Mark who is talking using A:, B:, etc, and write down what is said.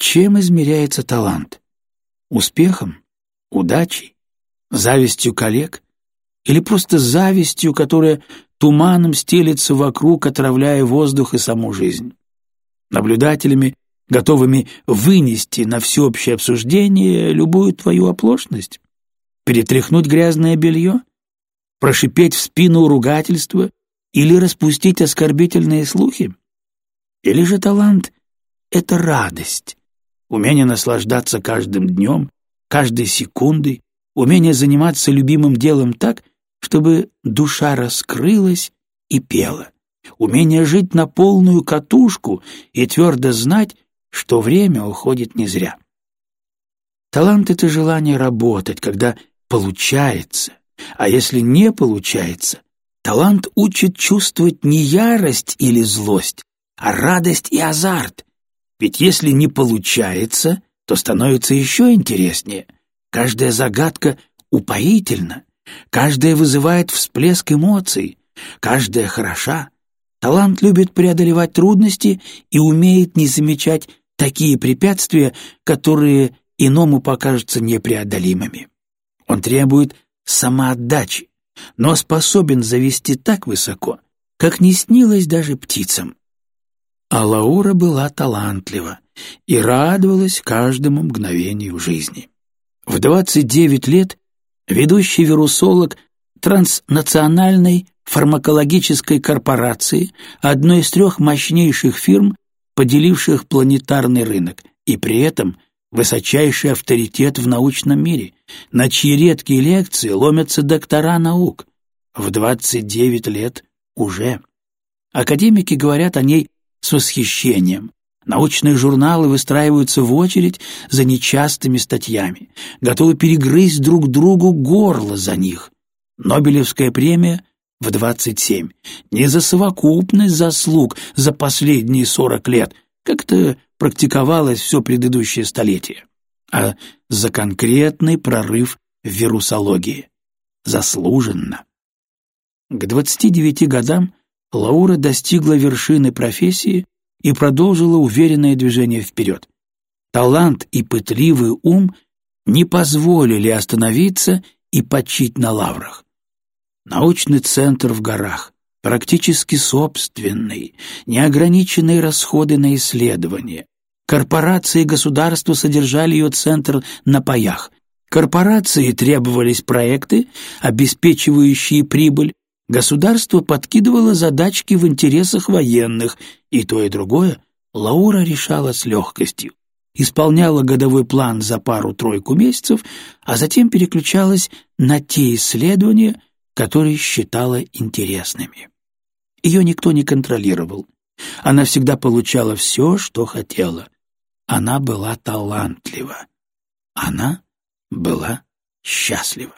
A: Чем измеряется талант? Успехом? Удачей? Завистью коллег? Или просто завистью, которая туманом стелется вокруг, отравляя воздух и саму жизнь? Наблюдателями, готовыми вынести на всеобщее обсуждение любую твою оплошность? Перетряхнуть грязное белье? Прошипеть в спину ругательства или распустить оскорбительные слухи? Или же талант — это радость, умение наслаждаться каждым днем, каждой секундой, умение заниматься любимым делом так, чтобы душа раскрылась и пела, умение жить на полную катушку и твердо знать, что время уходит не зря. Талант — это желание работать, когда получается, а если не получается, талант учит чувствовать не ярость или злость, а радость и азарт. Ведь если не получается, то становится еще интереснее. Каждая загадка упоительна, каждая вызывает всплеск эмоций, каждая хороша. Талант любит преодолевать трудности и умеет не замечать такие препятствия, которые иному покажутся непреодолимыми. Он требует самоотдачи, но способен завести так высоко, как не снилось даже птицам. А Лаура была талантлива и радовалась каждому мгновению жизни. В 29 лет ведущий вирусолог транснациональной фармакологической корпорации, одной из трех мощнейших фирм, поделивших планетарный рынок, и при этом высочайший авторитет в научном мире, на чьи редкие лекции ломятся доктора наук. В 29 лет уже. Академики говорят о ней с восхищением. Научные журналы выстраиваются в очередь за нечастыми статьями, готовы перегрызть друг другу горло за них. Нобелевская премия в 27. Не за совокупность заслуг за последние 40 лет, как это практиковалось все предыдущее столетие, а за конкретный прорыв в вирусологии. Заслуженно. К 29 годам Лаура достигла вершины профессии и продолжила уверенное движение вперед. Талант и пытливый ум не позволили остановиться и почить на лаврах. Научный центр в горах, практически собственный, неограниченные расходы на исследования. Корпорации и государства содержали ее центр на паях. Корпорации требовались проекты, обеспечивающие прибыль, Государство подкидывало задачки в интересах военных, и то и другое Лаура решала с легкостью. Исполняла годовой план за пару-тройку месяцев, а затем переключалась на те исследования, которые считала интересными. Ее никто не контролировал. Она всегда получала все, что хотела. Она была талантлива. Она была счастлива.